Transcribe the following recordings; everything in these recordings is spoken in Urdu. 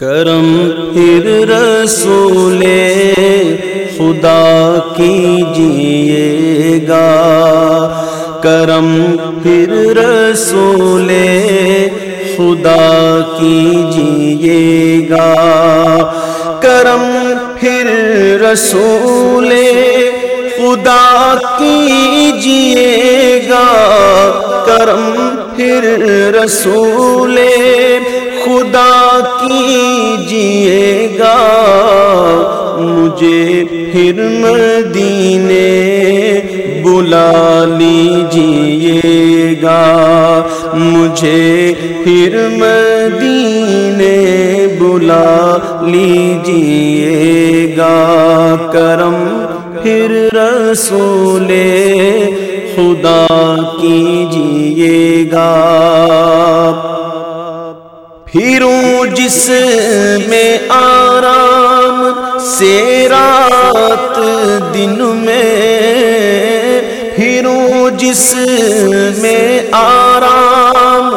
کرم پھر رسول خدا کیجیے گا کرم پھر رسول خدا کیجیے گا کرم پھر رسول خدا کیجیے گا کرم پھر رسول خدا کیجیے گا، مجھے پھر مدینے بلا لیجیے گا۔ مجھے پھر مدینے بلا لیجیے گا۔ کرم پھر رسول خدا کیجیے پھروں جس میں آرام سے رات دن میں پھروں جس میں آرام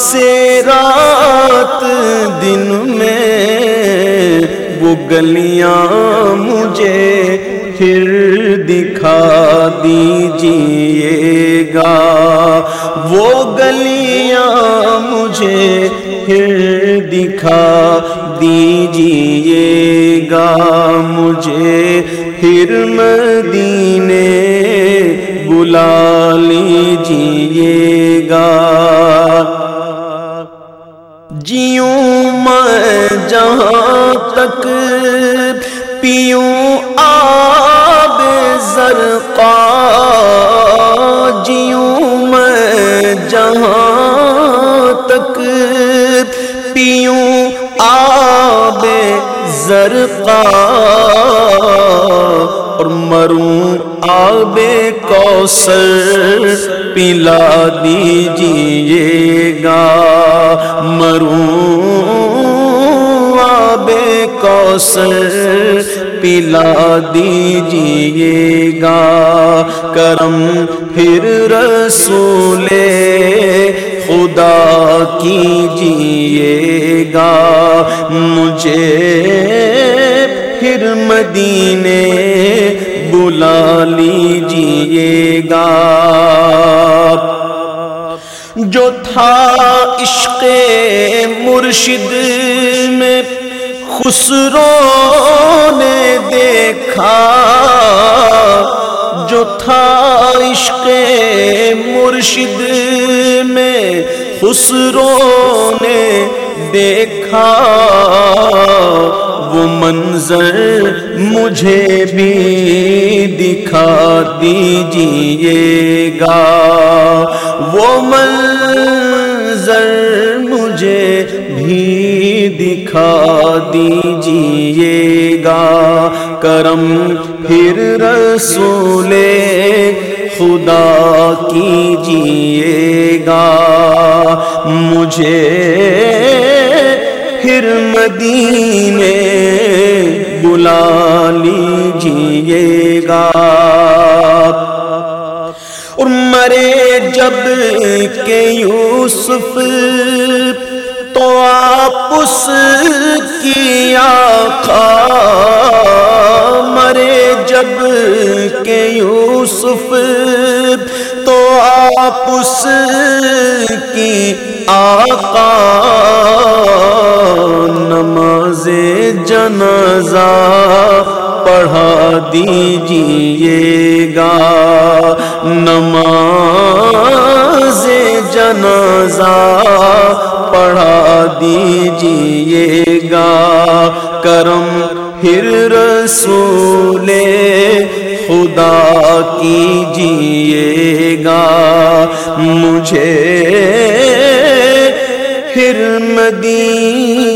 سے رات دن میں وہ گلیاں مجھے پھر دکھا دیجیے گا وہ گلیاں مجھے پھر دکھا دیجیے گا مجھے پھر مدینے بلا لیجیے گا۔ جیوں میں جہاں تک پیوں آب زرقا زرقا اور مروں آب کوثر پلا دیجیے گا مروں آب کوثر پلا دیجیے گا کرم پھر رسول خدا کیجیے گا مجھے پھر مدینے بلا لیجیے گا جو تھا عشق مرشد میں خسرو نے دیکھا۔ جو تھا عشق مرشد میں خسرو نے دیکھا۔ وہ منظر مجھے بھی دکھا دیجیے گا۔ وہ منظر مجھے بھی دکھا دیجیے گا۔ کرم پھر رسول خدا کیجیے گا۔ مجھے پھر مدینے اور مرے جبکہ یوسف تو آپ اس کی آقا مرے جبکہ یوسف تو آپ اس کی آقا نماز جنازہ پڑھا دیجیے گا۔ نماز جنازہ پڑھا دیجیے گا۔ کرم پھر رسول خدا کیجیے گا۔ مجھے پھر مدینے